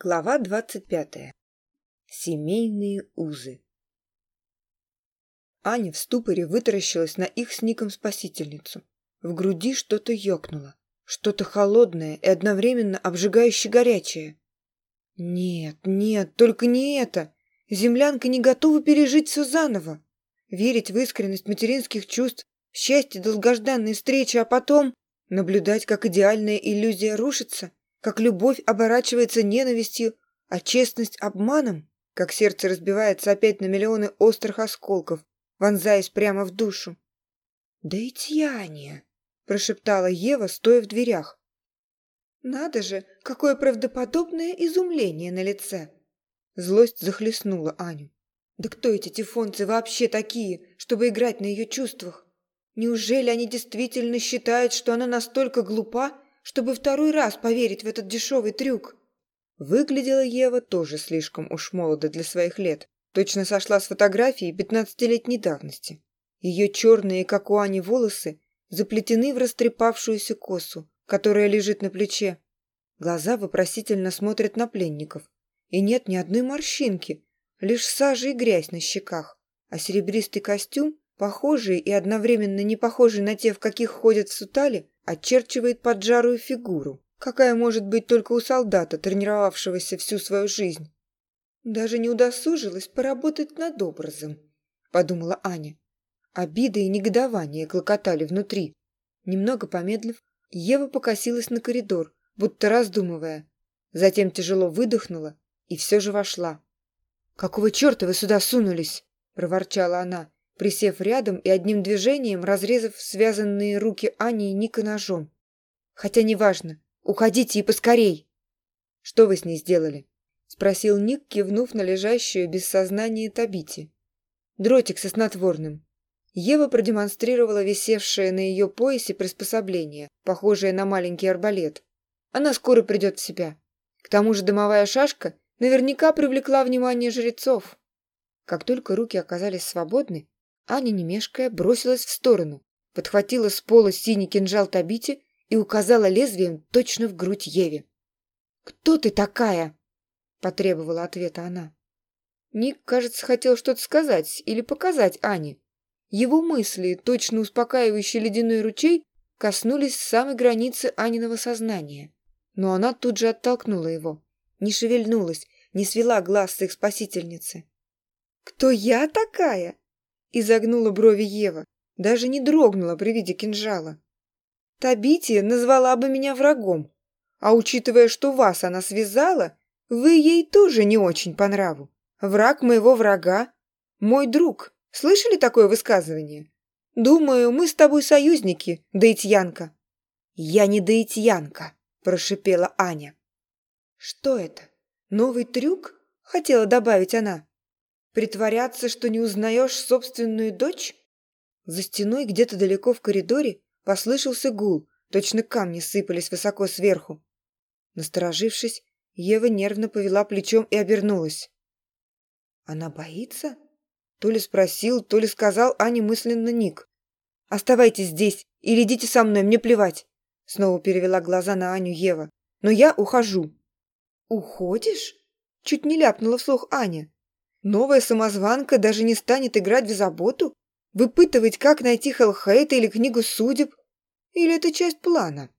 Глава 25. Семейные узы. Аня в ступоре вытаращилась на их с Ником спасительницу. В груди что-то ёкнуло, что-то холодное и одновременно обжигающе горячее. Нет, нет, только не это. Землянка не готова пережить все заново. Верить в искренность материнских чувств, счастье долгожданной встречи, а потом наблюдать, как идеальная иллюзия рушится – как любовь оборачивается ненавистью, а честность — обманом, как сердце разбивается опять на миллионы острых осколков, вонзаясь прямо в душу. «Да и Тьяния!» — прошептала Ева, стоя в дверях. «Надо же, какое правдоподобное изумление на лице!» Злость захлестнула Аню. «Да кто эти тифонцы вообще такие, чтобы играть на ее чувствах? Неужели они действительно считают, что она настолько глупа, чтобы второй раз поверить в этот дешевый трюк. Выглядела Ева тоже слишком уж молодо для своих лет. Точно сошла с фотографии пятнадцатилетней давности. Ее черные, как у Ани, волосы заплетены в растрепавшуюся косу, которая лежит на плече. Глаза вопросительно смотрят на пленников. И нет ни одной морщинки, лишь сажа и грязь на щеках. А серебристый костюм, похожий и одновременно не похожий на те, в каких ходят в Сутали. А очерчивает поджарую фигуру, какая может быть только у солдата, тренировавшегося всю свою жизнь. Даже не удосужилась поработать над образом, подумала Аня. Обиды и негодование клокотали внутри. Немного помедлив, Ева покосилась на коридор, будто раздумывая. Затем тяжело выдохнула и все же вошла. «Какого черта вы сюда сунулись?» – проворчала она присев рядом и одним движением разрезав связанные руки Ани и Ника ножом. «Хотя неважно. Уходите и поскорей!» «Что вы с ней сделали?» — спросил Ник, кивнув на лежащую без сознания Табити. «Дротик со снотворным». Ева продемонстрировала висевшее на ее поясе приспособление, похожее на маленький арбалет. «Она скоро придет в себя. К тому же дымовая шашка наверняка привлекла внимание жрецов». Как только руки оказались свободны, Аня, не мешкая, бросилась в сторону, подхватила с пола синий кинжал Табити и указала лезвием точно в грудь Еве. «Кто ты такая?» – потребовала ответа она. Ник, кажется, хотел что-то сказать или показать Ане. Его мысли, точно успокаивающий ледяной ручей, коснулись самой границы Аниного сознания. Но она тут же оттолкнула его, не шевельнулась, не свела глаз с их спасительницы. «Кто я такая?» изогнула брови Ева, даже не дрогнула при виде кинжала. Табития назвала бы меня врагом, а учитывая, что вас она связала, вы ей тоже не очень по нраву. Враг моего врага – мой друг. Слышали такое высказывание? Думаю, мы с тобой союзники, Дейтьянка. Я не Дейтьянка, прошипела Аня. Что это? Новый трюк? Хотела добавить она. Притворяться, что не узнаешь собственную дочь? За стеной где-то далеко в коридоре послышался гул, точно камни сыпались высоко сверху. Насторожившись, Ева нервно повела плечом и обернулась. «Она боится?» То ли спросил, то ли сказал Ане мысленно Ник. «Оставайтесь здесь или идите со мной, мне плевать!» Снова перевела глаза на Аню Ева. «Но я ухожу!» «Уходишь?» Чуть не ляпнула вслух Аня. Новая самозванка даже не станет играть в заботу, выпытывать, как найти Хелхейта или книгу судеб. Или это часть плана?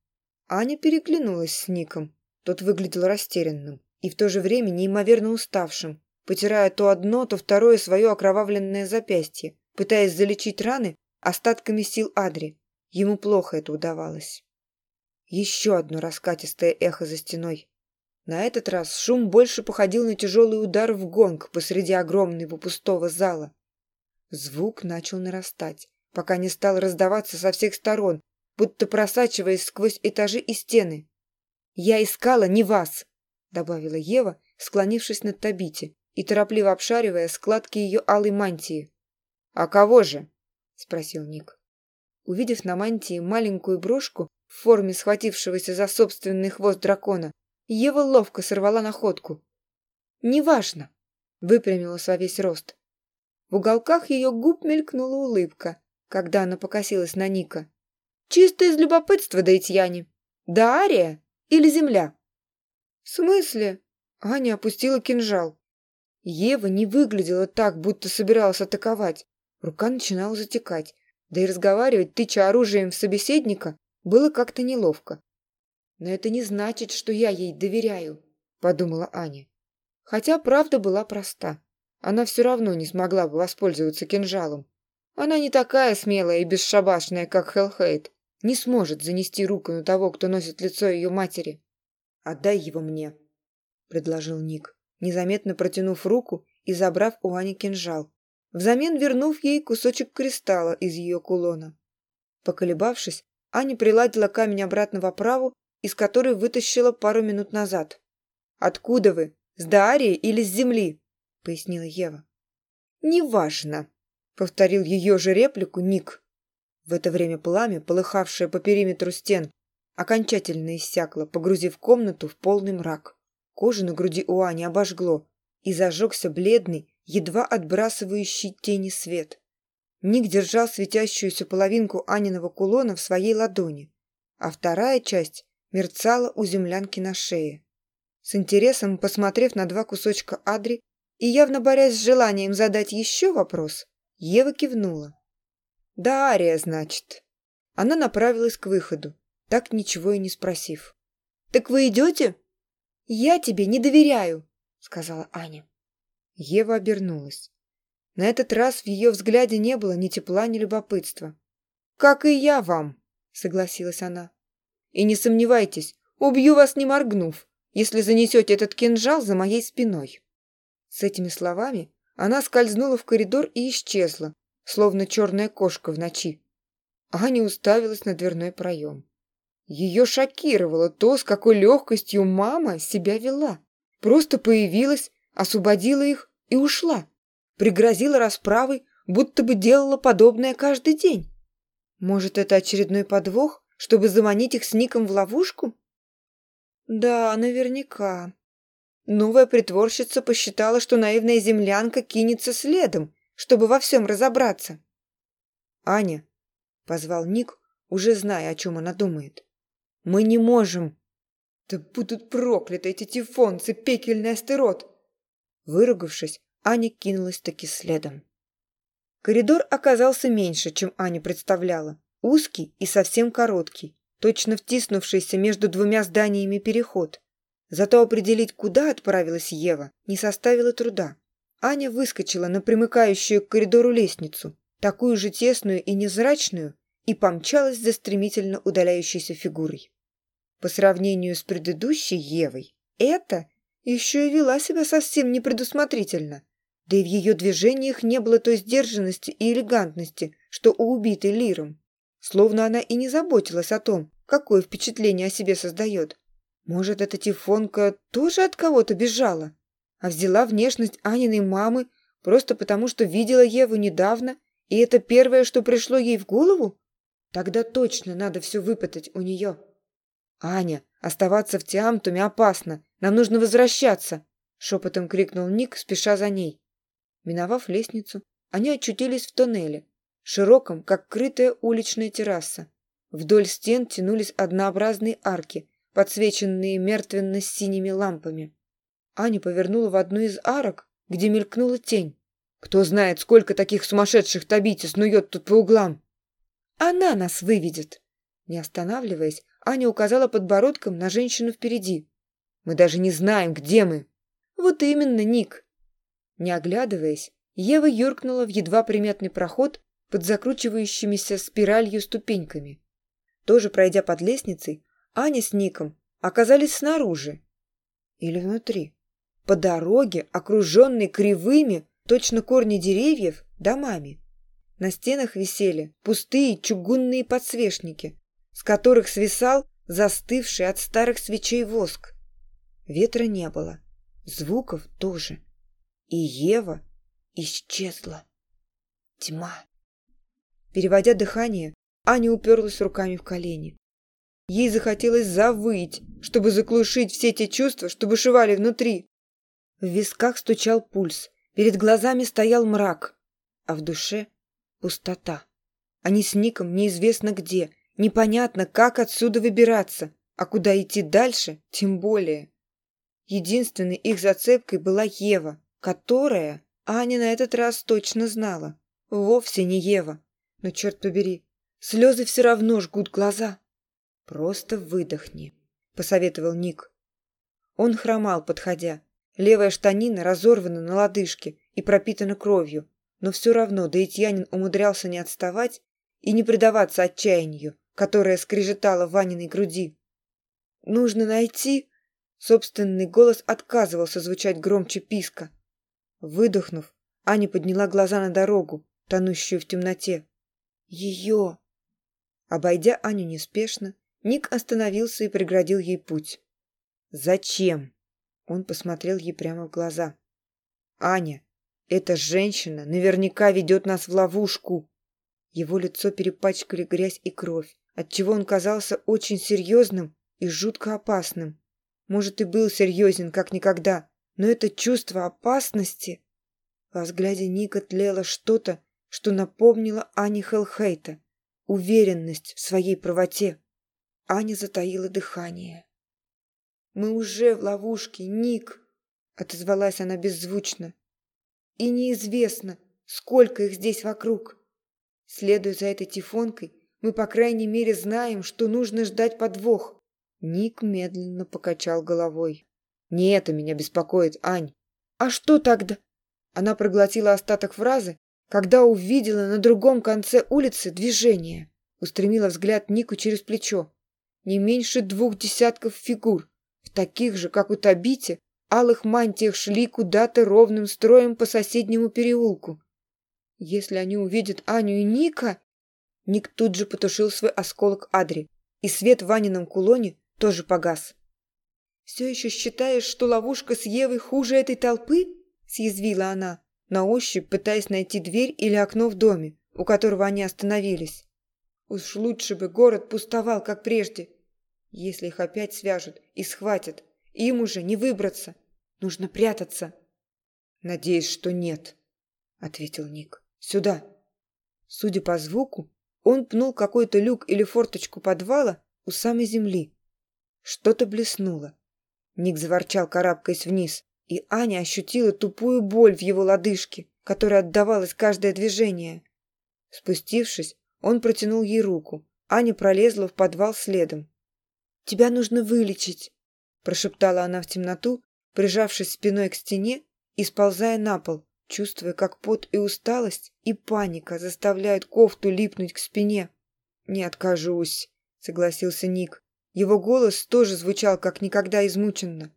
Аня переглянулась с Ником. Тот выглядел растерянным и в то же время неимоверно уставшим, потирая то одно, то второе свое окровавленное запястье, пытаясь залечить раны остатками сил Адри. Ему плохо это удавалось. Еще одно раскатистое эхо за стеной. На этот раз шум больше походил на тяжелый удар в гонг посреди огромного пустого зала. Звук начал нарастать, пока не стал раздаваться со всех сторон, будто просачиваясь сквозь этажи и стены. «Я искала не вас!» — добавила Ева, склонившись над Табите и торопливо обшаривая складки ее алой мантии. «А кого же?» — спросил Ник. Увидев на мантии маленькую брошку в форме схватившегося за собственный хвост дракона, Ева ловко сорвала находку. «Неважно», — выпрямилась во весь рост. В уголках ее губ мелькнула улыбка, когда она покосилась на Ника. «Чисто из любопытства, Дейтьяне. Да Ария или Земля?» «В смысле?» — Аня опустила кинжал. Ева не выглядела так, будто собиралась атаковать. Рука начинала затекать. Да и разговаривать, тыча оружием в собеседника, было как-то неловко но это не значит, что я ей доверяю», – подумала Аня. Хотя правда была проста. Она все равно не смогла бы воспользоваться кинжалом. Она не такая смелая и бесшабашная, как Хелхейт. Не сможет занести руку на того, кто носит лицо ее матери. «Отдай его мне», – предложил Ник, незаметно протянув руку и забрав у Ани кинжал, взамен вернув ей кусочек кристалла из ее кулона. Поколебавшись, Аня приладила камень обратно в оправу из которой вытащила пару минут назад. «Откуда вы? С Дарии или с земли?» — пояснила Ева. «Неважно», — повторил ее же реплику Ник. В это время пламя, полыхавшее по периметру стен, окончательно иссякло, погрузив комнату в полный мрак. Кожу на груди у Ани обожгло, и зажегся бледный, едва отбрасывающий тени свет. Ник держал светящуюся половинку Аниного кулона в своей ладони, а вторая часть мерцала у землянки на шее. С интересом, посмотрев на два кусочка Адри и явно борясь с желанием задать еще вопрос, Ева кивнула. «Да, Ария, значит». Она направилась к выходу, так ничего и не спросив. «Так вы идете?» «Я тебе не доверяю», — сказала Аня. Ева обернулась. На этот раз в ее взгляде не было ни тепла, ни любопытства. «Как и я вам», — согласилась она. И не сомневайтесь, убью вас не моргнув, если занесете этот кинжал за моей спиной». С этими словами она скользнула в коридор и исчезла, словно черная кошка в ночи. Аня уставилась на дверной проем. Ее шокировало то, с какой легкостью мама себя вела. Просто появилась, освободила их и ушла. Пригрозила расправой, будто бы делала подобное каждый день. Может, это очередной подвох? чтобы заманить их с Ником в ловушку? Да, наверняка. Новая притворщица посчитала, что наивная землянка кинется следом, чтобы во всем разобраться. «Аня», — позвал Ник, уже зная, о чем она думает, — «мы не можем». «Да будут прокляты эти тифонцы, пекельный астерот!» Выругавшись, Аня кинулась таки следом. Коридор оказался меньше, чем Аня представляла. Узкий и совсем короткий, точно втиснувшийся между двумя зданиями переход. Зато определить, куда отправилась Ева, не составило труда. Аня выскочила на примыкающую к коридору лестницу, такую же тесную и незрачную, и помчалась за стремительно удаляющейся фигурой. По сравнению с предыдущей Евой, эта еще и вела себя совсем непредусмотрительно. Да и в ее движениях не было той сдержанности и элегантности, что у убитой лиром. Словно она и не заботилась о том, какое впечатление о себе создает. Может, эта Тифонка тоже от кого-то бежала, а взяла внешность Аниной мамы просто потому, что видела Еву недавно, и это первое, что пришло ей в голову? Тогда точно надо все выпытать у нее. «Аня, оставаться в Тиамтуме опасно, нам нужно возвращаться!» шепотом крикнул Ник, спеша за ней. Миновав лестницу, они очутились в тоннеле, широком, как крытая уличная терраса. Вдоль стен тянулись однообразные арки, подсвеченные мертвенно-синими лампами. Аня повернула в одну из арок, где мелькнула тень. «Кто знает, сколько таких сумасшедших табити снует тут по углам!» «Она нас выведет!» Не останавливаясь, Аня указала подбородком на женщину впереди. «Мы даже не знаем, где мы!» «Вот именно, Ник!» Не оглядываясь, Ева юркнула в едва приметный проход, под закручивающимися спиралью ступеньками. Тоже пройдя под лестницей, Аня с Ником оказались снаружи. Или внутри. По дороге, окруженной кривыми, точно корни деревьев, домами. На стенах висели пустые чугунные подсвечники, с которых свисал застывший от старых свечей воск. Ветра не было, звуков тоже. И Ева исчезла. Тьма. Переводя дыхание, Аня уперлась руками в колени. Ей захотелось завыть, чтобы заглушить все те чувства, что бушевали внутри. В висках стучал пульс, перед глазами стоял мрак, а в душе — пустота. Они с Ником неизвестно где, непонятно, как отсюда выбираться, а куда идти дальше, тем более. Единственной их зацепкой была Ева, которая, Аня на этот раз точно знала, вовсе не Ева но, черт побери, слезы все равно жгут глаза. Просто выдохни, посоветовал Ник. Он хромал, подходя. Левая штанина разорвана на лодыжке и пропитана кровью, но все равно Даитьянин умудрялся не отставать и не предаваться отчаянию, которое скрежетало в Ваниной груди. «Нужно найти...» Собственный голос отказывался звучать громче писка. Выдохнув, Аня подняла глаза на дорогу, тонущую в темноте. Ее! Обойдя Аню неспешно, Ник остановился и преградил ей путь. «Зачем?» Он посмотрел ей прямо в глаза. «Аня, эта женщина наверняка ведет нас в ловушку!» Его лицо перепачкали грязь и кровь, отчего он казался очень серьезным и жутко опасным. Может, и был серьезен, как никогда, но это чувство опасности... Во взгляде Ника тлело что-то, что напомнило Ани Хелхейта, уверенность в своей правоте. Аня затаила дыхание. «Мы уже в ловушке, Ник!» — отозвалась она беззвучно. «И неизвестно, сколько их здесь вокруг. Следуя за этой тифонкой, мы, по крайней мере, знаем, что нужно ждать подвох». Ник медленно покачал головой. «Не это меня беспокоит, Ань». «А что тогда?» Она проглотила остаток фразы, когда увидела на другом конце улицы движение устремила взгляд нику через плечо. Не меньше двух десятков фигур в таких же как у табите алых мантиях шли куда то ровным строем по соседнему переулку. Если они увидят аню и ника ник тут же потушил свой осколок адри и свет в ванином кулоне тоже погас. Все еще считаешь что ловушка с евой хуже этой толпы съязвила она на ощупь пытаясь найти дверь или окно в доме, у которого они остановились. Уж лучше бы город пустовал, как прежде. Если их опять свяжут и схватят, им уже не выбраться. Нужно прятаться. «Надеюсь, что нет», — ответил Ник. «Сюда». Судя по звуку, он пнул какой-то люк или форточку подвала у самой земли. Что-то блеснуло. Ник заворчал, карабкаясь вниз и Аня ощутила тупую боль в его лодыжке, которая отдавалась каждое движение. Спустившись, он протянул ей руку. Аня пролезла в подвал следом. «Тебя нужно вылечить», – прошептала она в темноту, прижавшись спиной к стене и сползая на пол, чувствуя, как пот и усталость, и паника заставляют кофту липнуть к спине. «Не откажусь», — согласился Ник. Его голос тоже звучал как никогда измученно.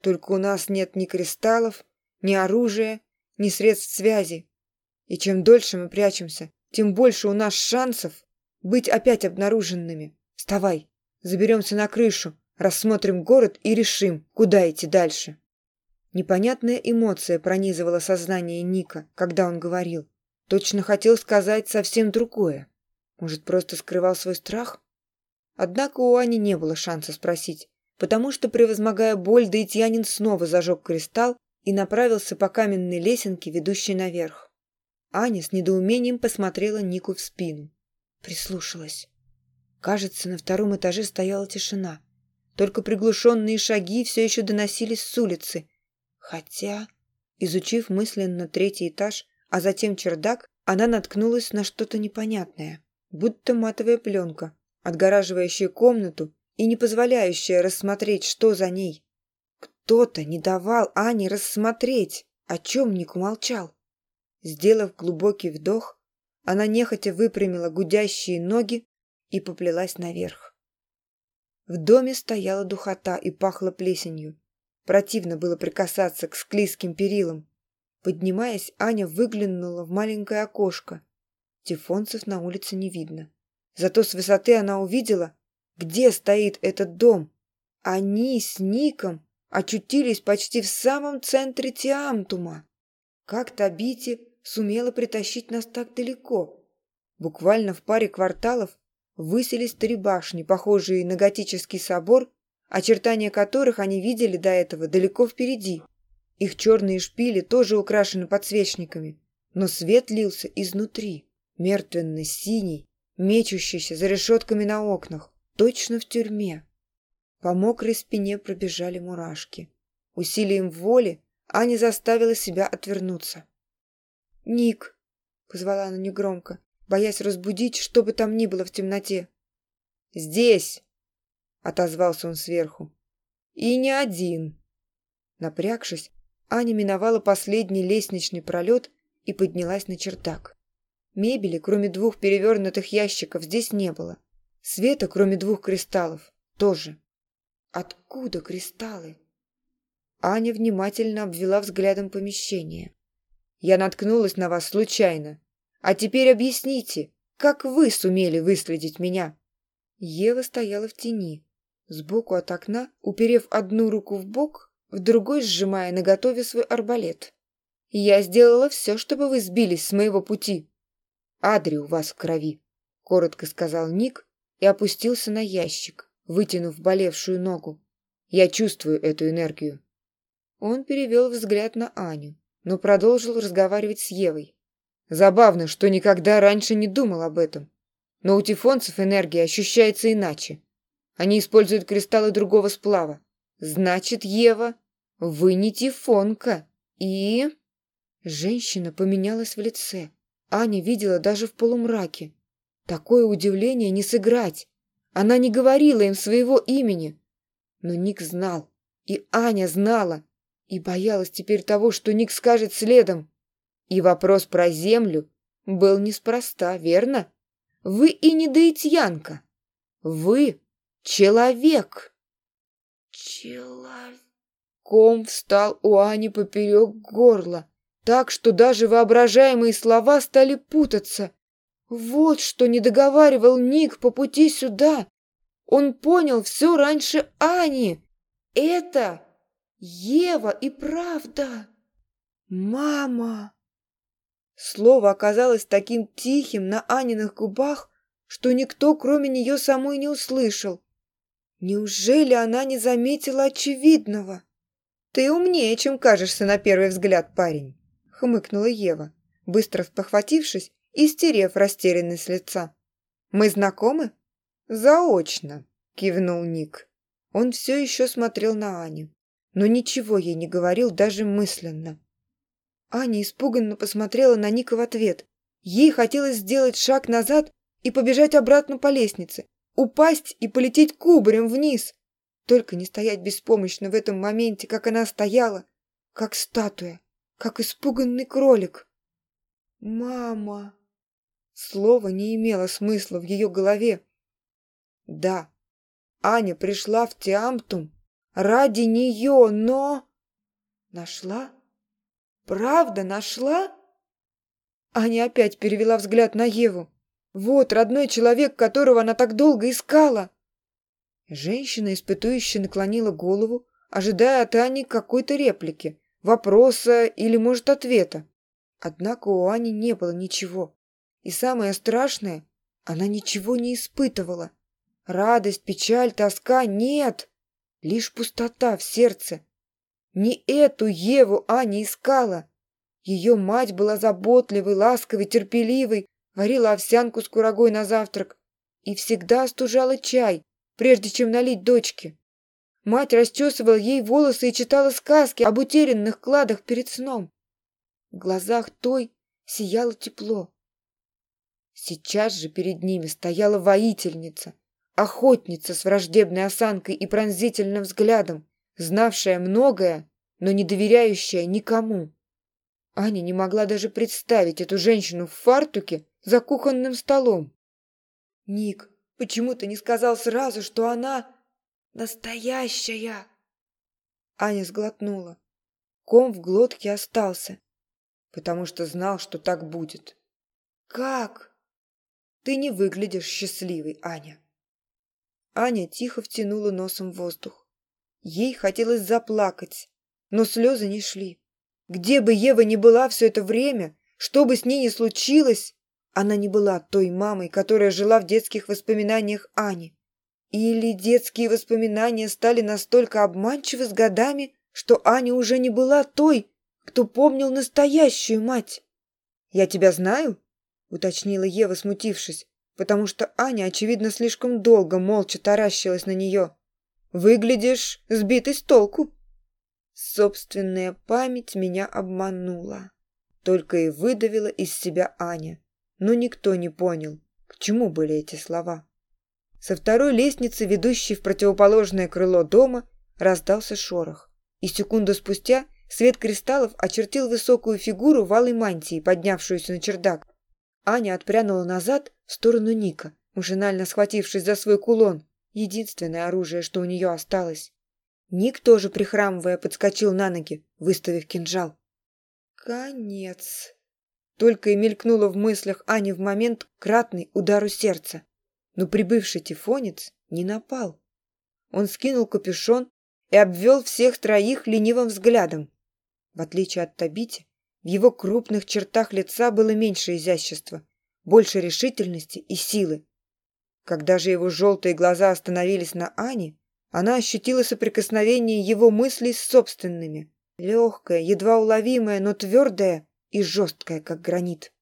Только у нас нет ни кристаллов, ни оружия, ни средств связи. И чем дольше мы прячемся, тем больше у нас шансов быть опять обнаруженными. Вставай, заберемся на крышу, рассмотрим город и решим, куда идти дальше». Непонятная эмоция пронизывала сознание Ника, когда он говорил. Точно хотел сказать совсем другое. Может, просто скрывал свой страх? Однако у Ани не было шанса спросить, потому что, превозмогая боль, Даитьянин снова зажег кристалл и направился по каменной лесенке, ведущей наверх. Аня с недоумением посмотрела Нику в спину. Прислушалась. Кажется, на втором этаже стояла тишина. Только приглушенные шаги все еще доносились с улицы. Хотя, изучив мысленно третий этаж, а затем чердак, она наткнулась на что-то непонятное, будто матовая пленка, отгораживающая комнату и не позволяющая рассмотреть, что за ней. Кто-то не давал Ане рассмотреть, о чем Нику молчал. Сделав глубокий вдох, она нехотя выпрямила гудящие ноги и поплелась наверх. В доме стояла духота и пахло плесенью. Противно было прикасаться к склизким перилам. Поднимаясь, Аня выглянула в маленькое окошко. Тифонцев на улице не видно. Зато с высоты она увидела, где стоит этот дом. А они с Ником а очутились почти в самом центре Тиамтума. Как Табити сумела притащить нас так далеко? Буквально в паре кварталов высились три башни, похожие на готический собор, очертания которых они видели до этого далеко впереди. Их черные шпили тоже украшены подсвечниками, но свет лился изнутри, мертвенно-синий, мечущийся за решетками на окнах точно в тюрьме. По мокрой спине пробежали мурашки. Усилием воли Аня заставила себя отвернуться. «Ник!» — позвала она негромко, боясь разбудить, что бы там ни было в темноте. «Здесь!» — отозвался он сверху. «И не один!» Напрягшись, Аня миновала последний лестничный пролет и поднялась на чердак. Мебели, кроме двух перевернутых ящиков, здесь не было. Света, кроме двух кристаллов, тоже. Откуда кристаллы? Аня внимательно обвела взглядом помещение. Я наткнулась на вас случайно. А теперь объясните, как вы сумели выследить меня? Ева стояла в тени, сбоку от окна, уперев одну руку в бок, в другой сжимая наготове свой арбалет. Я сделала все, чтобы вы сбились с моего пути. Адри у вас в крови, коротко сказал Ник, и опустился на ящик, вытянув болевшую ногу. Я чувствую эту энергию. Он перевел взгляд на Аню, но продолжил разговаривать с Евой. Забавно, что никогда раньше не думал об этом. Но у тифонцев энергия ощущается иначе. Они используют кристаллы другого сплава. Значит, Ева, вы не тифонка. И... Женщина поменялась в лице. Аня видела даже в полумраке. Такое удивление не сыграть. Она не говорила им своего имени. Но Ник знал, и Аня знала, и боялась теперь того, что Ник скажет следом. И вопрос про землю был неспроста, верно? Вы и не доитьянка. Вы человек. Человек. Ком встал у Ани поперек горла, так что даже воображаемые слова стали путаться — вот что не договаривал Ник по пути сюда. Он понял все раньше Ани. Это Ева и правда. Мама. Слово оказалось таким тихим на Аниных губах, что никто, кроме нее самой, не услышал. Неужели она не заметила очевидного? «Ты умнее, чем кажешься на первый взгляд, парень», — хмыкнула Ева, быстро спохватившись истерев растерянность лица. «Мы знакомы?» «Заочно», — кивнул Ник. Он все еще смотрел на Аню, но ничего ей не говорил даже мысленно. Аня испуганно посмотрела на Ника в ответ. Ей хотелось сделать шаг назад и побежать обратно по лестнице, упасть и полететь кубарем вниз. Только не стоять беспомощно в этом моменте, как она стояла, как статуя, как испуганный кролик. «Мама!» Слово не имело смысла в ее голове. Да, Аня пришла в Тиамтум ради нее, но... Нашла? Правда нашла? Аня опять перевела взгляд на Еву. Вот родной человек, которого она так долго искала. Женщина, испытующая, наклонила голову, ожидая от Ани какой-то реплики, вопроса или, может, ответа. Однако у Ани не было ничего. И самое страшное, она ничего не испытывала. Радость, печаль, тоска — нет. Лишь пустота в сердце. Не эту Еву Аня искала. Ее мать была заботливой, ласковой, терпеливой, варила овсянку с курагой на завтрак и всегда остужала чай, прежде чем налить дочке. Мать расчесывала ей волосы и читала сказки об утерянных кладах перед сном. В глазах той сияло тепло. Сейчас же перед ними стояла воительница, охотница с враждебной осанкой и пронзительным взглядом, знавшая многое, но не доверяющая никому. Аня не могла даже представить эту женщину в фартуке за кухонным столом. «Ник, почему ты не сказал сразу, что она настоящая?» Аня сглотнула. Ком в глотке остался, потому что знал, что так будет. «Как?» ты не выглядишь счастливой, Аня». Аня тихо втянула носом воздух. Ей хотелось заплакать, но слезы не шли. Где бы Ева ни была все это время, что бы с ней ни случилось, она не была той мамой, которая жила в детских воспоминаниях Ани. Или детские воспоминания стали настолько обманчивы с годами, что Аня уже не была той, кто помнил настоящую мать. «Я тебя знаю?» уточнила Ева, смутившись, потому что Аня, очевидно, слишком долго молча таращилась на нее. «Выглядишь сбитой с толку». Собственная память меня обманула. Только и выдавила из себя Аня. Но никто не понял, к чему были эти слова. Со второй лестницы, ведущей в противоположное крыло дома, раздался шорох. И секунду спустя Свет кристаллов очертил высокую фигуру в алой мантии, поднявшуюся на чердак. Аня отпрянула назад в сторону Ника, машинально схватившись за свой кулон, единственное оружие, что у нее осталось. Ник тоже, прихрамывая, подскочил на ноги, выставив кинжал. «Конец!» Только и мелькнуло в мыслях Ани в момент кратный удару сердца. Но прибывший тифонец не напал. Он скинул капюшон и обвел всех троих ленивым взглядом. В отличие от Табити, в его крупных чертах лица было меньше изящества, больше решительности и силы. Когда же его желтые глаза остановились на Ане, она ощутила соприкосновение его мыслей с собственными, легкое, едва уловимое, но твердое и жесткое, как гранит.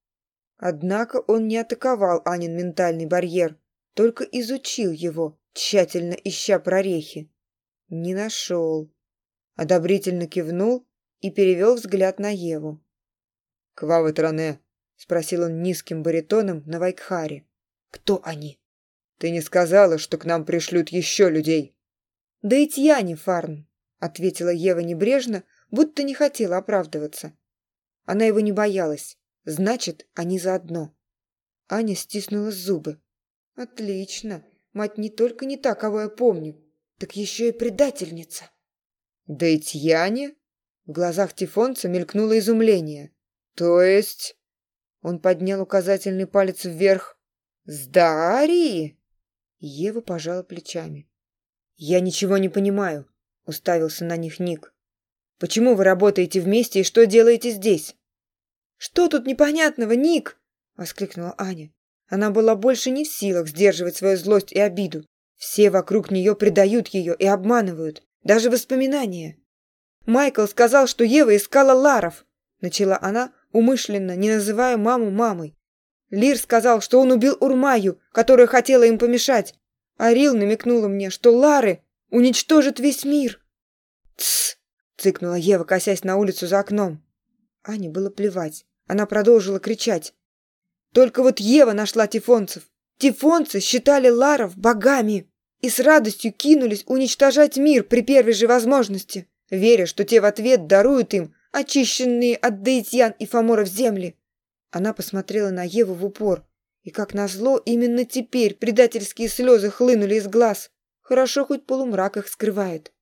Однако он не атаковал Анин ментальный барьер, только изучил его, тщательно ища прорехи. Не нашел. Одобрительно кивнул и перевел взгляд на Еву к ваветране спросил он низким баритоном на вайкхаре. Кто они? Ты не сказала что к нам пришлют еще людей да и я не фарн ответила ева небрежно будто не хотела оправдываться. Она его не боялась. Значит они заодно аня стиснула зубы. Отлично. Мать не только не та кого я помню так еще и предательница да и тьяне? В глазах тифонца мелькнуло изумление то есть он поднял указательный палец вверх. С дари ева пожала плечами. Я ничего не понимаю уставился на них ник. Почему вы работаете вместе и что делаете здесь? Что тут непонятного ник? воскликнула аня. Она была больше не в силах сдерживать свою злость и обиду. Все вокруг нее предают ее и обманывают даже воспоминания. Майкл сказал что ева искала ларов начала она умышленно не называя маму мамой. Лир сказал, что он убил Урмаю, которая хотела им помешать. Арил намекнула мне, что Лары уничтожит весь мир. Тсс! цыкнула Ева, косясь на улицу за окном. Ане было плевать. Она продолжила кричать. Только вот Ева нашла тифонцев. Тифонцы считали Ларов богами и с радостью кинулись уничтожать мир при первой же возможности, веря, что те в ответ даруют им очищенные от дейтьян и фаморов земли. Она посмотрела на Еву в упор. И, как назло, именно теперь предательские слезы хлынули из глаз. Хорошо хоть полумрак их скрывает.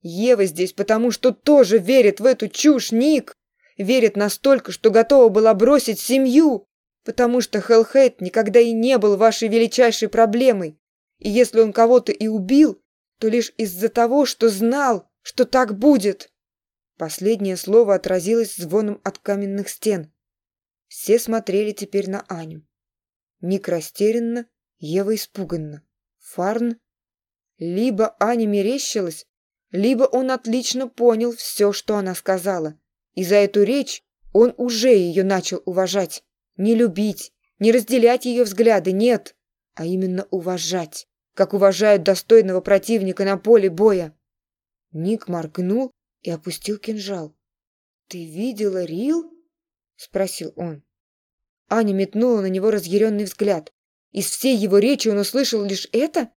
Ева здесь потому, что тоже верит в эту чушь, Ник. Верит настолько, что готова была бросить семью. Потому что Хелхейт никогда и не был вашей величайшей проблемой. И если он кого-то и убил, то лишь из-за того, что знал, что так будет. Последнее слово отразилось звоном от каменных стен. Все смотрели теперь на Аню. Ник растерянно, Ева испуганно. Фарн... Либо Аня мерещилась, либо он отлично понял все, что она сказала. И за эту речь он уже ее начал уважать. Не любить, не разделять ее взгляды, нет, а именно уважать, как уважают достойного противника на поле боя. Ник моргнул, и опустил кинжал. «Ты видела Рил?» — спросил он. Аня метнула на него разъяренный взгляд. Из всей его речи он услышал лишь это?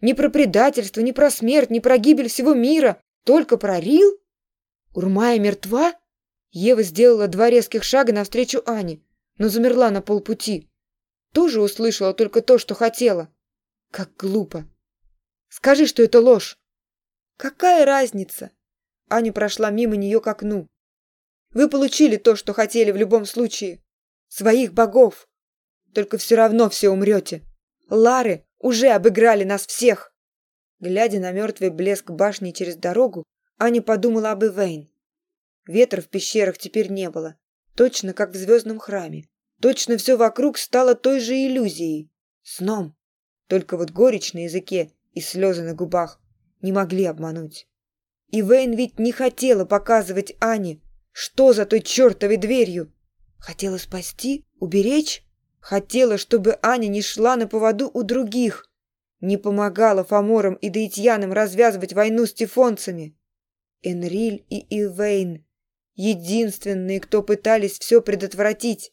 Не про предательство, не про смерть, не про гибель всего мира, только про Рил? Урмая мертва? Ева сделала два резких шага навстречу Ане, но замерла на полпути. Тоже услышала только то, что хотела. Как глупо. Скажи, что это ложь. Какая разница? Аня прошла мимо нее к окну. Вы получили то, что хотели в любом случае. Своих богов. Только все равно все умрете. Лары уже обыграли нас всех. Глядя на мертвый блеск башни через дорогу, Аня подумала об Ивейн. Ветра в пещерах теперь не было. Точно как в звездном храме. Точно все вокруг стало той же иллюзией. Сном. Только вот горечь на языке и слезы на губах не могли обмануть. И Вейн ведь не хотела показывать Ане, что за той чертовой дверью. Хотела спасти, уберечь. Хотела, чтобы Аня не шла на поводу у других. Не помогала Фоморам и Даитьянам развязывать войну с тифонцами. Энриль и Ивейн — единственные, кто пытались все предотвратить.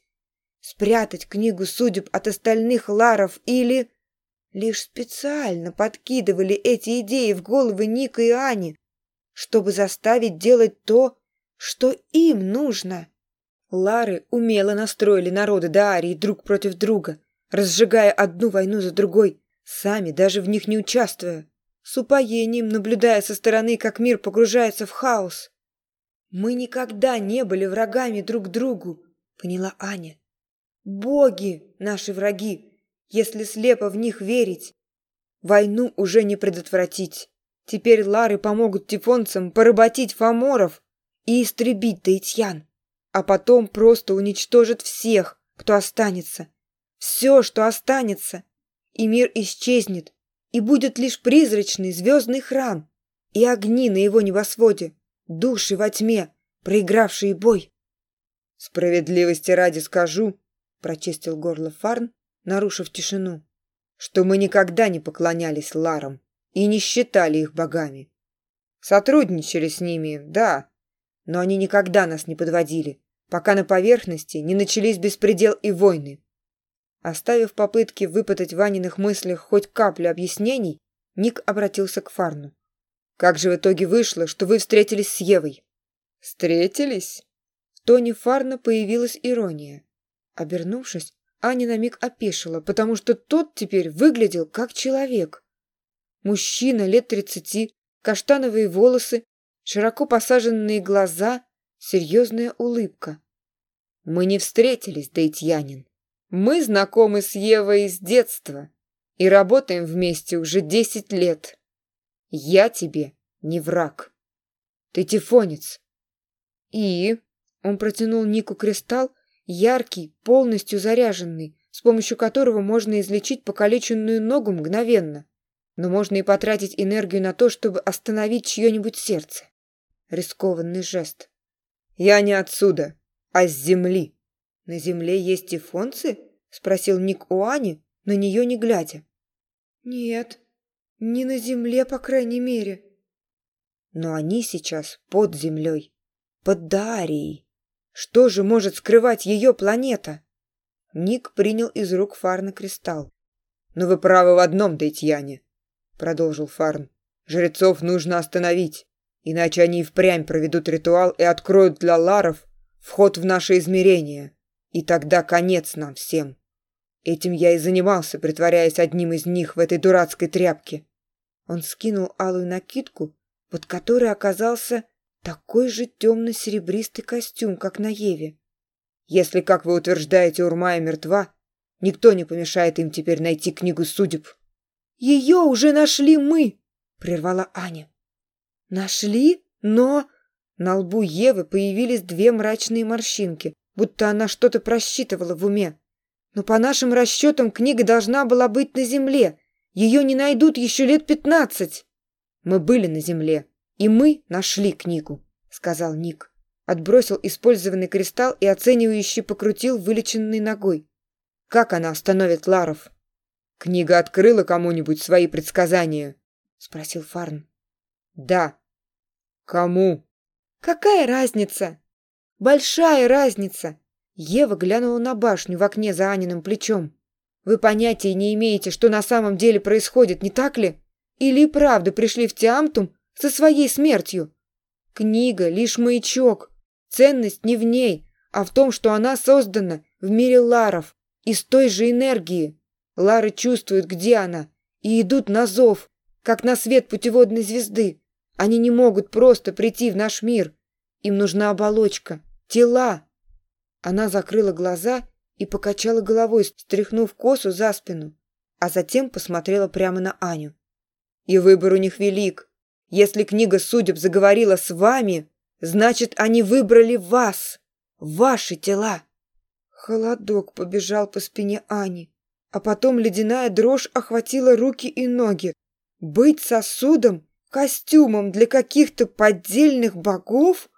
Спрятать книгу судеб от остальных ларов или... Лишь специально подкидывали эти идеи в головы Ника и Ани, чтобы заставить делать то, что им нужно. Лары умело настроили народы Даарии друг против друга, разжигая одну войну за другой, сами даже в них не участвуя, с упоением наблюдая со стороны, как мир погружается в хаос. «Мы никогда не были врагами друг другу», — поняла Аня. «Боги — наши враги, если слепо в них верить. Войну уже не предотвратить». Теперь лары помогут тифонцам поработить фаморов и истребить таитьян, а потом просто уничтожат всех, кто останется. Все, что останется. И мир исчезнет, и будет лишь призрачный звездный храм и огни на его небосводе, души во тьме, проигравшие бой. «Справедливости ради скажу», — прочистил горло Фарн, нарушив тишину, «что мы никогда не поклонялись Ларам» и не считали их богами. Сотрудничали с ними, да, но они никогда нас не подводили, пока на поверхности не начались беспредел и войны. Оставив попытки выпытать в Ваниных мыслях хоть каплю объяснений, Ник обратился к Фарну. «Как же в итоге вышло, что вы встретились с Евой?» «Встретились?» В тоне Фарна появилась ирония. Обернувшись, Аня на миг опешила, потому что тот теперь выглядел как человек. Мужчина лет тридцати, каштановые волосы, широко посаженные глаза, серьезная улыбка. Мы не встретились, Дейтьянин. Мы знакомы с Евой с детства и работаем вместе уже десять лет. Я тебе не враг. Ты тифонец. И... Он протянул Нику кристалл, яркий, полностью заряженный, с помощью которого можно излечить покалеченную ногу мгновенно но можно и потратить энергию на то, чтобы остановить чье-нибудь сердце. Рискованный жест. «Я не отсюда, а с земли». «На земле есть и – спросил Ник у Ани, на нее не глядя. «Нет, не на земле, по крайней мере». Но они сейчас под землей, под Дарией. Что же может скрывать ее планета? Ник принял из рук Фарна кристалл. «Но вы правы в одном, Дейтьяне продолжил Фарн. Жрецов нужно остановить, иначе они впрямь проведут ритуал и откроют для ларов вход в наше измерение. И тогда конец нам всем. Этим я и занимался, притворяясь одним из них в этой дурацкой тряпке. Он скинул алую накидку, под которой оказался такой же темно-серебристый костюм, как на Еве. Если, как вы утверждаете, Урмая мертва, никто не помешает им теперь найти книгу судеб. Ее уже нашли мы!» — прервала Аня. «Нашли? Но...» На лбу Евы появились две мрачные морщинки, будто она что-то просчитывала в уме. «Но по нашим расчетам книга должна была быть на земле. Ее не найдут еще лет пятнадцать!» «Мы были на земле, и мы нашли книгу», — сказал Ник. Отбросил использованный кристалл и оценивающе покрутил вылеченной ногой. «Как она остановит Ларов?» книга открыла кому-нибудь свои предсказания? Спросил фарн. Да. Кому? Какая разница? Большая разница. Ева глянула на башню в окне за аниным плечом. Вы понятия не имеете что на самом деле происходит не так ли? Или правда пришли в тиамтум со своей смертью? Книга лишь маячок. Ценность не в ней а в том что она создана в мире ларов из той же энергии. Лары чувствуют, где она, и идут на зов, как на свет путеводной звезды. Они не могут просто прийти в наш мир. Им нужна оболочка, тела. Она закрыла глаза и покачала головой, стряхнув косу за спину, а затем посмотрела прямо на Аню. И выбор у них велик. Если книга судеб заговорила с вами, значит, они выбрали вас, ваши тела. Холодок побежал по спине Ани а потом ледяная дрожь охватила руки и ноги. Быть сосудом, костюмом для каких-то поддельных богов?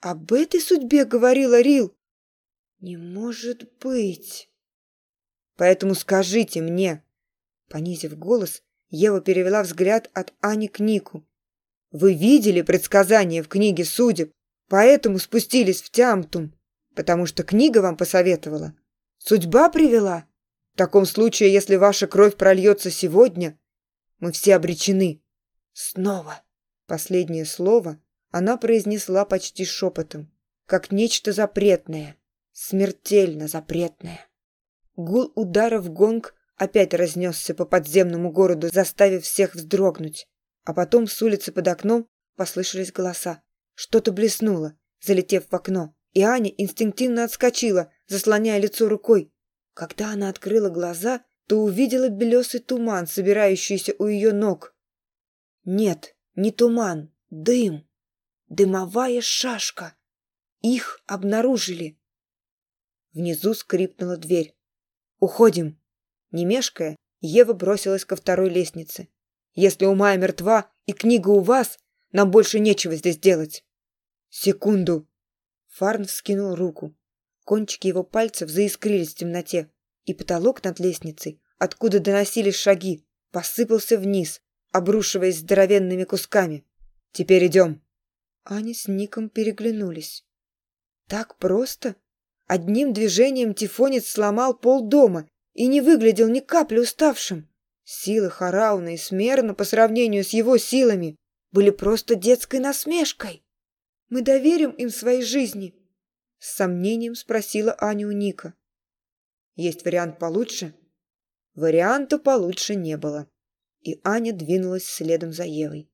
Об этой судьбе говорила Рил. Не может быть. Поэтому скажите мне. Понизив голос, Ева перевела взгляд от Ани к Нику. Вы видели предсказание в книге судеб, поэтому спустились в Тямтум, потому что книга вам посоветовала. Судьба привела. В таком случае, если ваша кровь прольется сегодня, мы все обречены. Снова. Последнее слово она произнесла почти шепотом, как нечто запретное, смертельно запретное. Гул ударов гонг опять разнесся по подземному городу, заставив всех вздрогнуть. А потом с улицы под окном послышались голоса. Что-то блеснуло, залетев в окно, и Аня инстинктивно отскочила, заслоняя лицо рукой. Когда она открыла глаза, то увидела белесый туман, собирающийся у ее ног. Нет, не туман, дым. Дымовая шашка. Их обнаружили. Внизу скрипнула дверь. «Уходим!» Не мешкая, Ева бросилась ко второй лестнице. «Если у ума мертва и книга у вас, нам больше нечего здесь делать!» «Секунду!» Фарн вскинул руку. Кончики его пальцев заискрились в темноте, и потолок над лестницей, откуда доносились шаги, посыпался вниз, обрушиваясь здоровенными кусками. «Теперь идем!» Они с Ником переглянулись. «Так просто?» Одним движением тифонец сломал пол дома и не выглядел ни капли уставшим. Силы Харауна и Смерна по сравнению с его силами были просто детской насмешкой. «Мы доверим им своей жизни», с сомнением спросила Аня у Ника. «Есть вариант получше?» Варианта получше не было, и Аня двинулась следом за Евой.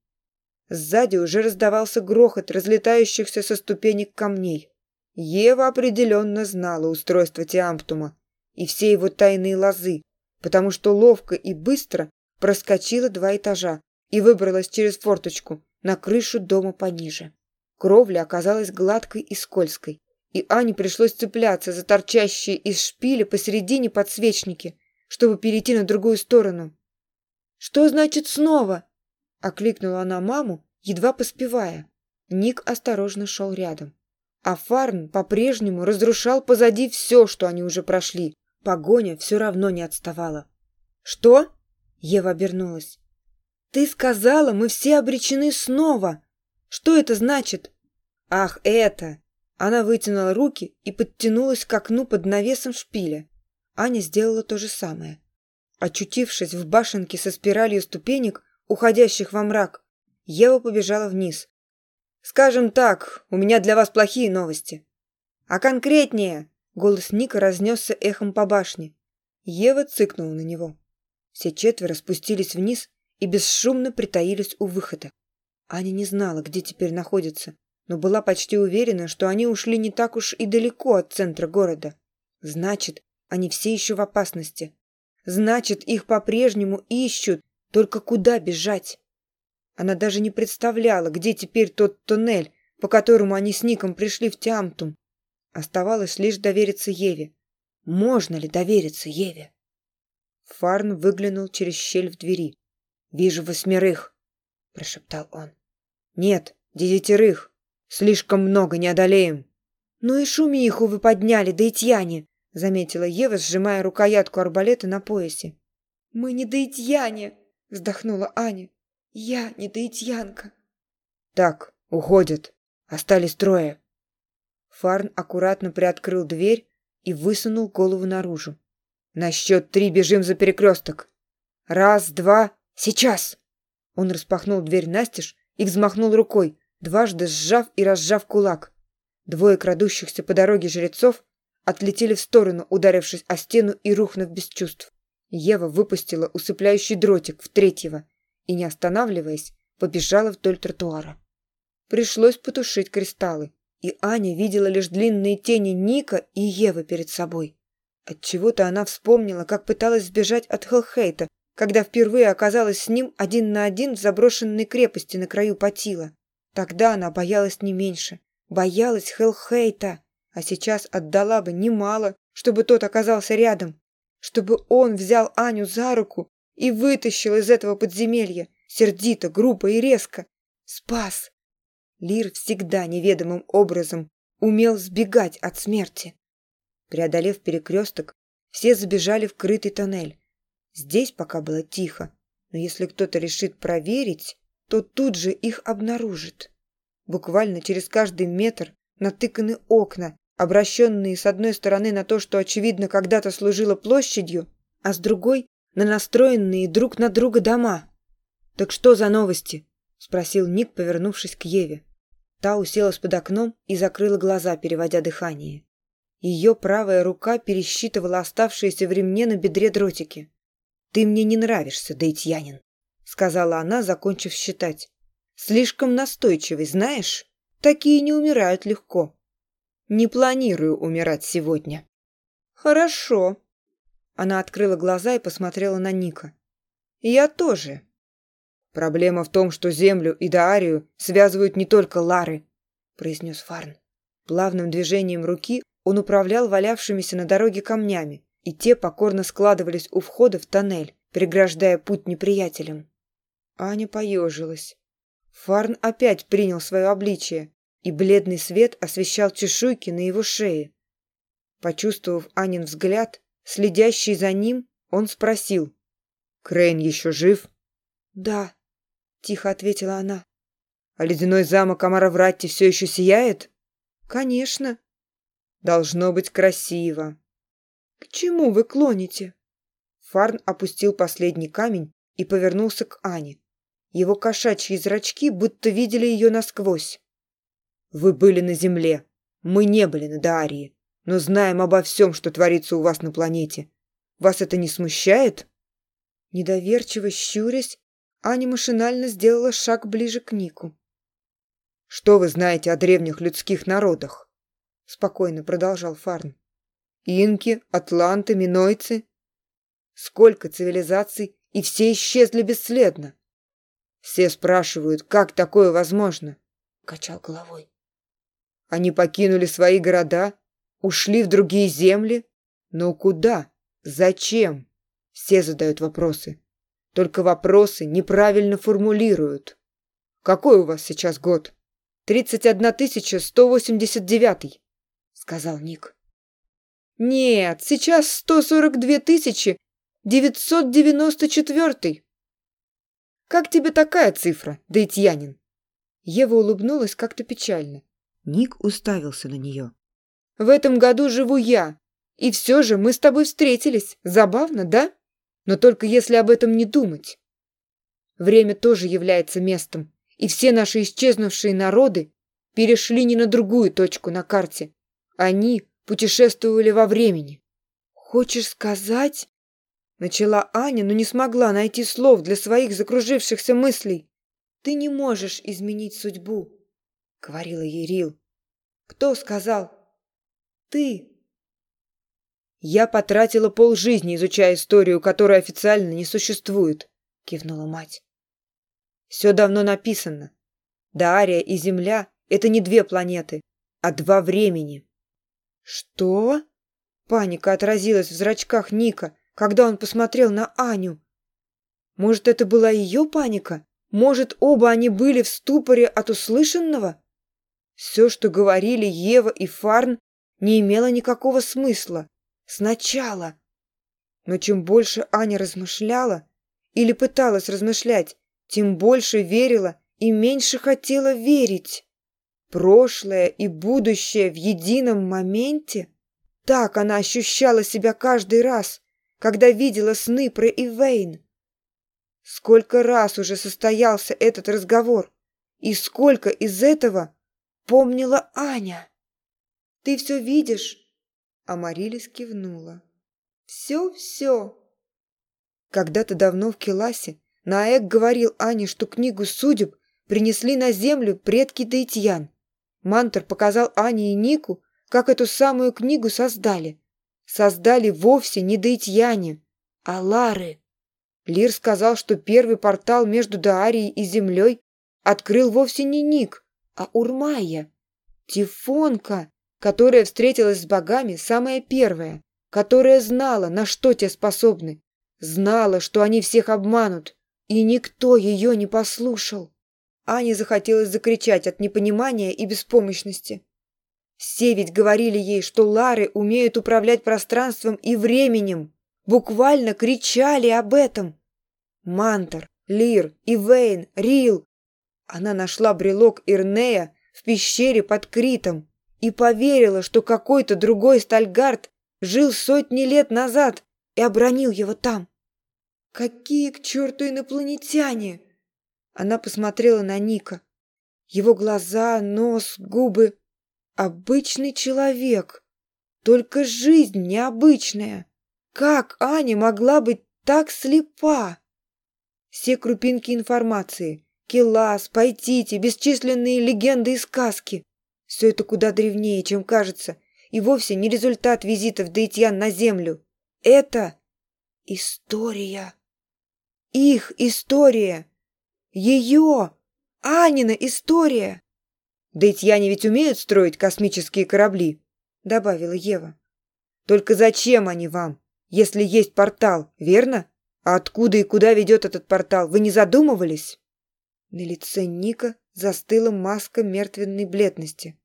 Сзади уже раздавался грохот разлетающихся со ступенек камней. Ева определенно знала устройство Тиамптума и все его тайные лозы, потому что ловко и быстро проскочила два этажа и выбралась через форточку на крышу дома пониже. Кровля оказалась гладкой и скользкой и Ане пришлось цепляться за торчащие из шпиля посередине подсвечники, чтобы перейти на другую сторону. «Что значит снова?» – окликнула она маму, едва поспевая. Ник осторожно шел рядом. А Фарн по-прежнему разрушал позади все, что они уже прошли. Погоня все равно не отставала. «Что?» – Ева обернулась. «Ты сказала, мы все обречены снова! Что это значит?» «Ах, это!» Она вытянула руки и подтянулась к окну под навесом шпиля. Аня сделала то же самое. Очутившись в башенке со спиралью ступенек, уходящих во мрак, Ева побежала вниз. «Скажем так, у меня для вас плохие новости». «А конкретнее?» — голос Ника разнесся эхом по башне. Ева цыкнула на него. Все четверо спустились вниз и бесшумно притаились у выхода. Аня не знала, где теперь находится но была почти уверена, что они ушли не так уж и далеко от центра города. Значит, они все еще в опасности. Значит, их по-прежнему ищут, только куда бежать? Она даже не представляла, где теперь тот туннель, по которому они с Ником пришли в Тиамтум. Оставалось лишь довериться Еве. Можно ли довериться Еве? Фарн выглянул через щель в двери. «Вижу восьмерых», — прошептал он. «Нет, десятерых слишком много не одолеем. Ну и шумиху вы подняли да и даитьяне заметила ева сжимая рукоятку арбалета на поясе мы не даитьяне вздохнула аня я не даитьянка так уходят. Остались трое. Фарн аккуратно приоткрыл дверь и высунул голову наружу на счет три бежим за перекресток. Раз два сейчас! Он распахнул дверь настежь и взмахнул рукой дважды сжав и разжав кулак. Двое крадущихся по дороге жрецов отлетели в сторону, ударившись о стену и рухнув без чувств. Ева выпустила усыпляющий дротик в третьего и, не останавливаясь, побежала вдоль тротуара. Пришлось потушить кристаллы, и Аня видела лишь длинные тени Ника и Евы перед собой. Отчего-то она вспомнила, как пыталась сбежать от Хелхейта, когда впервые оказалась с ним один на один в заброшенной крепости на краю Патила. Тогда она боялась не меньше. Боялась Хелхейта, а сейчас отдала бы немало, чтобы тот оказался рядом. Чтобы он взял Аню за руку и вытащил из этого подземелья, сердито, грубо и резко. Спас! Лир всегда неведомым образом умел сбегать от смерти. Преодолев перекресток, все забежали в крытый тоннель. Здесь пока было тихо, но если кто-то решит проверить то тут же их обнаружит. Буквально через каждый метр натыканы окна, обращенные с одной стороны на то, что очевидно когда-то служило площадью, а с другой — на настроенные друг на друга дома. «Так что за новости?» — спросил Ник, повернувшись к Еве. Та уселась под окном и закрыла глаза, переводя дыхание. Ее правая рука пересчитывала оставшиеся в ремне на бедре дротики. «Ты мне не нравишься, Дейтьянин!» сказала она, закончив считать. Слишком настойчивый, знаешь? Такие не умирают легко. Не планирую умирать сегодня. Хорошо. Она открыла глаза и посмотрела на Ника. Я тоже. Проблема в том, что Землю и Даарию связывают не только Лары, произнес Фарн. Плавным движением руки он управлял валявшимися на дороге камнями, и те покорно складывались у входа в тоннель, преграждая путь неприятелям. Аня поежилась. Фарн опять принял свое обличие, и бледный свет освещал чешуйки на его шее. Почувствовав Анин взгляд, следящий за ним, он спросил. «Крейн еще жив?» «Да», — тихо ответила она. «А ледяной замок Амаравратти все еще сияет?» «Конечно». «Должно быть красиво». «К чему вы клоните?» Фарн опустил последний камень и повернулся к Ане. Его кошачьи зрачки будто видели ее насквозь. «Вы были на Земле. Мы не были на Дарии, но знаем обо всем, что творится у вас на планете. Вас это не смущает?» Недоверчиво щурясь, Аня машинально сделала шаг ближе к Нику. «Что вы знаете о древних людских народах?» Спокойно продолжал Фарн. «Инки, атланты, минойцы. Сколько цивилизаций, и все исчезли бесследно. Все спрашивают, как такое возможно? Качал головой. Они покинули свои города, ушли в другие земли. Но куда? Зачем? Все задают вопросы. Только вопросы неправильно формулируют. Какой у вас сейчас год? 31 189, сказал Ник. Нет, сейчас 142 994. Как тебе такая цифра, Дейтьянин?» Ева улыбнулась как-то печально. Ник уставился на нее. «В этом году живу я. И все же мы с тобой встретились. Забавно, да? Но только если об этом не думать. Время тоже является местом, и все наши исчезнувшие народы перешли не на другую точку на карте. Они путешествовали во времени». «Хочешь сказать?» Начала Аня, но не смогла найти слов для своих закружившихся мыслей. «Ты не можешь изменить судьбу», — говорила Ерил. «Кто сказал?» «Ты». «Я потратила полжизни, изучая историю, которая официально не существует», — кивнула мать. «Все давно написано. Дария и Земля — это не две планеты, а два времени». «Что?» Паника отразилась в зрачках Ника — когда он посмотрел на Аню. Может, это была ее паника? Может, оба они были в ступоре от услышанного? Все, что говорили Ева и Фарн, не имело никакого смысла. Сначала. Но чем больше Аня размышляла или пыталась размышлять, тем больше верила и меньше хотела верить. Прошлое и будущее в едином моменте? Так она ощущала себя каждый раз, когда видела сны про Ивейн. Сколько раз уже состоялся этот разговор, и сколько из этого помнила Аня. «Ты все видишь?» А Марилис кивнула. «Все-все». Когда-то давно в Келасе Наэк говорил Ане, что книгу судеб принесли на землю предки Дейтьян. Мантр показал Ане и Нику, как эту самую книгу создали создали вовсе не недоитьяне, а лары. Лир сказал, что первый портал между Даарией и землей открыл вовсе не Ник, а Урмая. Тифонка, которая встретилась с богами, самая первая, которая знала, на что те способны, знала, что они всех обманут, и никто ее не послушал. Ане захотелось закричать от непонимания и беспомощности. Все ведь говорили ей, что Лары умеют управлять пространством и временем. Буквально кричали об этом. Мантор, Лир, Ивейн, Рил. Она нашла брелок Ирнея в пещере под Критом и поверила, что какой-то другой Стальгард жил сотни лет назад и обронил его там. «Какие к черту инопланетяне!» Она посмотрела на Ника. Его глаза, нос, губы обычный человек. Только жизнь необычная. Как Аня могла быть так слепа? Все крупинки информации, Келас, Пайтити, бесчисленные легенды и сказки. Все это куда древнее, чем кажется, и вовсе не результат визитов Дейтьян на Землю. Это история. Их история. Ее, Анина история. Да ведь я ведь умеют строить космические корабли», — добавила Ева. «Только зачем они вам, если есть портал, верно? А откуда и куда ведет этот портал, вы не задумывались?» На лице Ника застыла маска мертвенной бледности.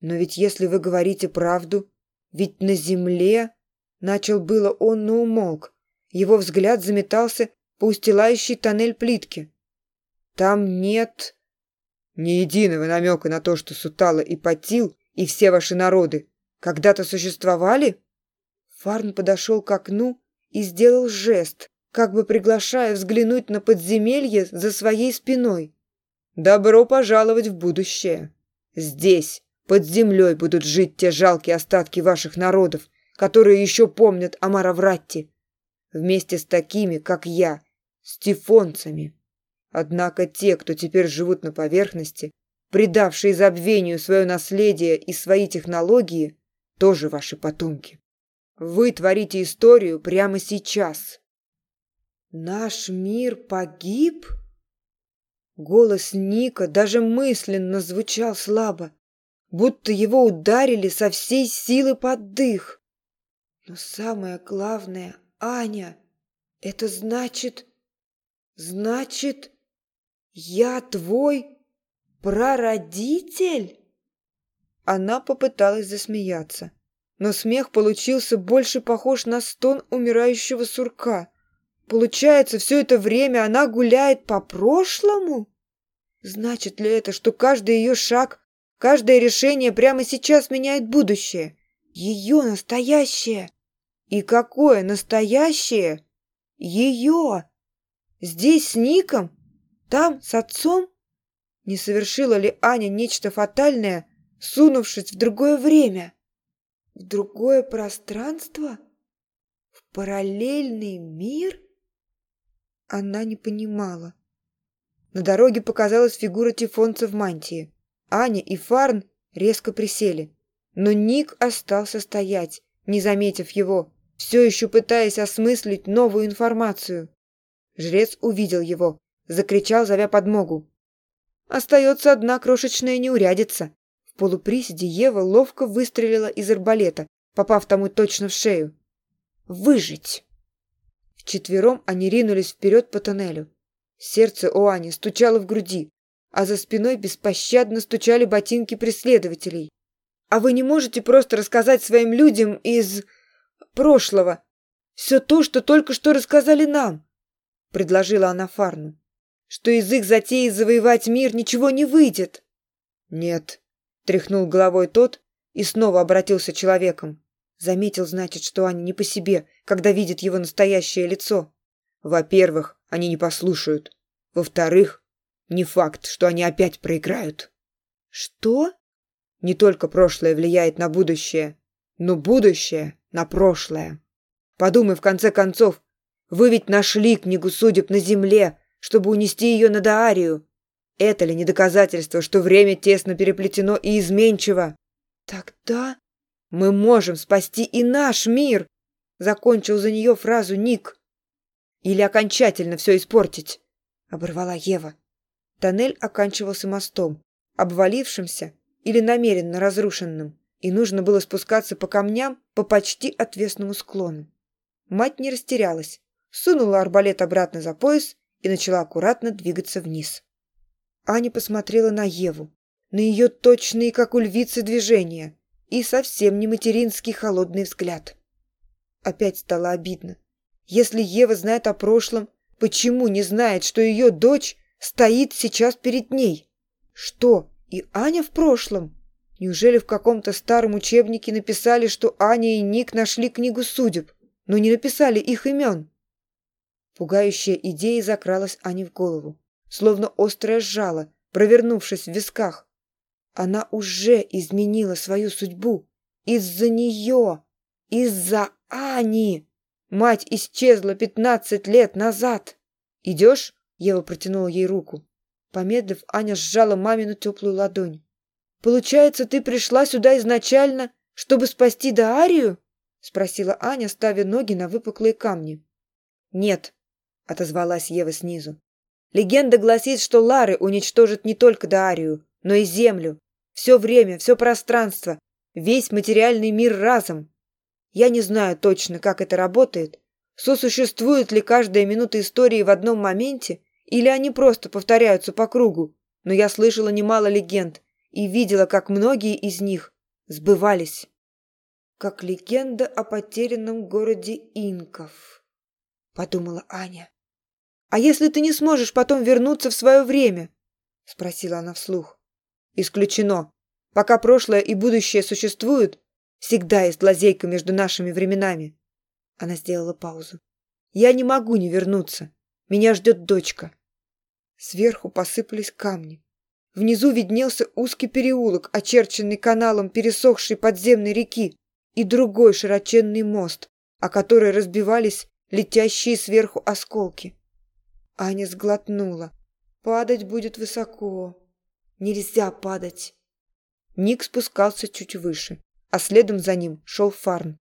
«Но ведь если вы говорите правду, ведь на Земле...» Начал было он, но умолк. Его взгляд заметался по устилающей тоннель плитки. «Там нет...» ни единого намека на то, что Сутала и Патил и все ваши народы когда-то существовали?» Фарн подошел к окну и сделал жест, как бы приглашая взглянуть на подземелье за своей спиной. «Добро пожаловать в будущее. Здесь, под землей, будут жить те жалкие остатки ваших народов, которые еще помнят о Маравратте, вместе с такими, как я, стефонцами». Однако те, кто теперь живут на поверхности, предавшие забвению свое наследие и свои технологии, тоже ваши потомки. Вы творите историю прямо сейчас. Наш мир погиб? Голос Ника даже мысленно звучал слабо, будто его ударили со всей силы под дых. Но самое главное, Аня, это значит... Значит... «Я твой прародитель?» Она попыталась засмеяться, но смех получился больше похож на стон умирающего сурка. Получается, все это время она гуляет по прошлому? Значит ли это, что каждый ее шаг, каждое решение прямо сейчас меняет будущее? Ее настоящее? И какое настоящее? Ее! Здесь с Ником там, с отцом? Не совершила ли Аня нечто фатальное, сунувшись в другое время? В другое пространство? В параллельный мир? Она не понимала. На дороге показалась фигура Тифонца в мантии. Аня и Фарн резко присели. Но Ник остался стоять, не заметив его, все еще пытаясь осмыслить новую информацию. Жрец увидел его, закричал, зовя подмогу. Остается одна крошечная неурядица. В полуприседе Ева ловко выстрелила из арбалета, попав тому точно в шею. Выжить! Вчетвером они ринулись вперед по тоннелю. Сердце у Ани стучало в груди, а за спиной беспощадно стучали ботинки преследователей. «А вы не можете просто рассказать своим людям из... прошлого все то, что только что рассказали нам?» — предложила она Фарну что из их затеи завоевать мир ничего не выйдет. Нет, тряхнул головой тот и снова обратился человеком. Заметил, значит, что они не по себе, когда видят его настоящее лицо. Во-первых, они не послушают. Во-вторых, не факт, что они опять проиграют. Что? Не только прошлое влияет на будущее, но будущее на прошлое. Подумай, в конце концов, вы ведь нашли книгу судеб на земле, чтобы унести ее на Даарию. Это ли не доказательство, что время тесно переплетено и изменчиво? Тогда мы можем спасти и наш мир, закончил за нее фразу Ник. Или окончательно все испортить, оборвала Ева. Тоннель оканчивался мостом, обвалившимся или намеренно разрушенным, и нужно было спускаться по камням по почти отвесному склону. Мать не растерялась, сунула арбалет обратно за пояс и начала аккуратно двигаться вниз. Аня посмотрела на Еву, на ее точные, как у львицы, движения и совсем не материнский холодный взгляд. Опять стало обидно. Если Ева знает о прошлом, почему не знает, что ее дочь стоит сейчас перед ней? Что, и Аня в прошлом? Неужели в каком-то старом учебнике написали, что Аня и Ник нашли книгу судеб, но не написали их имен? Пугающая идея закралась Ане в голову, словно острое жало, провернувшись в висках. Она уже изменила свою судьбу. Из-за нее, из-за Ани. Мать исчезла пятнадцать лет назад. «Идешь?» — Ева протянула ей руку. Помедлив, Аня сжала мамину теплую ладонь. «Получается, ты пришла сюда изначально, чтобы спасти Даарию?» — спросила Аня, ставя ноги на выпуклые камни. «Нет», отозвалась ева снизу. Легенда гласит что лары уничтожит не только дарию но и землю все время все пространство весь материальный мир разом. Я не знаю точно как это работает сосуществует ли каждая минута истории в одном моменте или они просто повторяются по кругу но я слышала немало легенд и видела как многие из них сбывались. Как легенда о потерянном городе инков подумала аня а если ты не сможешь потом вернуться в свое время? Спросила она вслух. Исключено. Пока прошлое и будущее существуют всегда есть лазейка между нашими временами. Она сделала паузу. Я не могу не вернуться. Меня ждет дочка. Сверху посыпались камни. Внизу виднелся узкий переулок очерченный каналом пересохшей подземной реки и другой широченный мост о которой разбивались летящие сверху осколки. Аня сглотнула. Падать будет высоко. Нельзя падать. Ник спускался чуть выше, а следом за ним шел Фарн.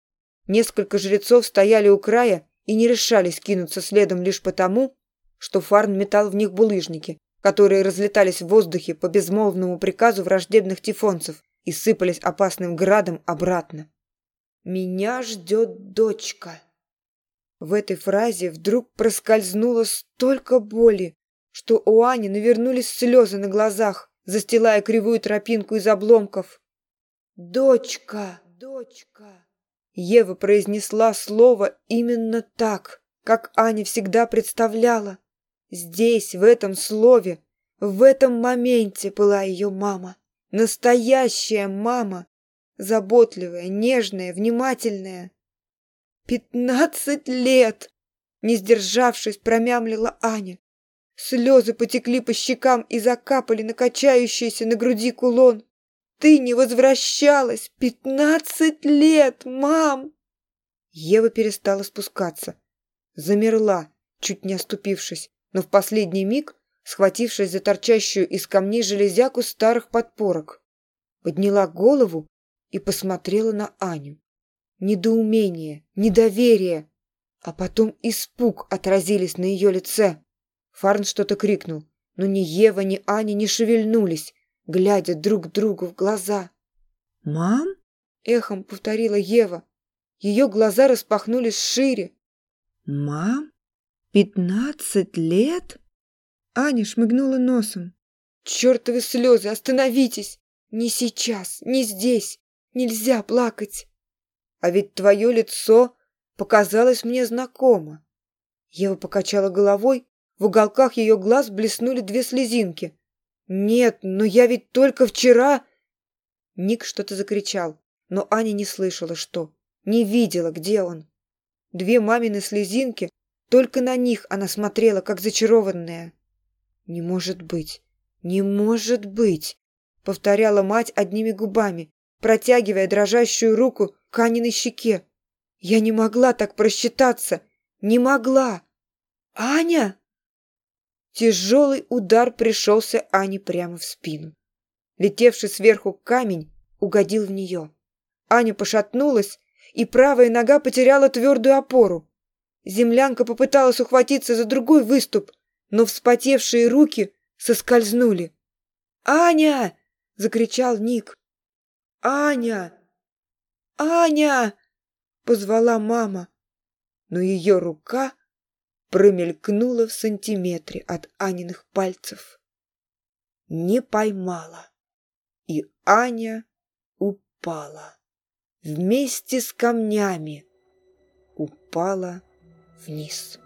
Несколько жрецов стояли у края и не решались кинуться следом лишь потому, что Фарн метал в них булыжники, которые разлетались в воздухе по безмолвному приказу враждебных тифонцев и сыпались опасным градом обратно. «Меня ждет дочка!» В этой фразе вдруг проскользнуло столько боли, что у Ани навернулись слезы на глазах, застилая кривую тропинку из обломков. «Дочка! Дочка!» Ева произнесла слово именно так, как Аня всегда представляла. Здесь, в этом слове, в этом моменте была ее мама. Настоящая мама. Заботливая, нежная, внимательная пятнадцать лет!» Не сдержавшись, промямлила Аня. Слезы потекли по щекам и закапали на качающийся на груди кулон. «Ты не возвращалась! Пятнадцать лет, мам!» Ева перестала спускаться. Замерла, чуть не оступившись, но в последний миг, схватившись за торчащую из камней железяку старых подпорок, подняла голову и посмотрела на Аню недоумение, недоверие, а потом испуг отразились на ее лице. Фарн что-то крикнул, но ни Ева, ни Аня не шевельнулись, глядя друг другу в глаза. «Мам?» — эхом повторила Ева. Ее глаза распахнулись шире. «Мам? Пятнадцать лет?» Аня шмыгнула носом. «Чертовы слезы! Остановитесь! Не сейчас, не здесь! Нельзя плакать!» а ведь твое лицо показалось мне знакомо». Ева покачала головой, в уголках ее глаз блеснули две слезинки. «Нет, но я ведь только вчера...» Ник что-то закричал, но Аня не слышала, что. Не видела, где он. Две мамины слезинки, только на них она смотрела, как зачарованная. «Не может быть! Не может быть!» — повторяла мать одними губами, протягивая дрожащую руку к Аниной щеке. Я не могла так просчитаться. Не могла. «Аня!» Тяжелый удар пришелся Ане прямо в спину. Летевший сверху камень угодил в нее. Аня пошатнулась, и правая нога потеряла твердую опору. Землянка попыталась ухватиться за другой выступ, но вспотевшие руки соскользнули. «Аня!» — закричал Ник. Аня! Аня! Позвала мама, но ее рука промелькнула в сантиметре от Аниных пальцев. Не поймала. И Аня упала вместе с камнями. Упала вниз.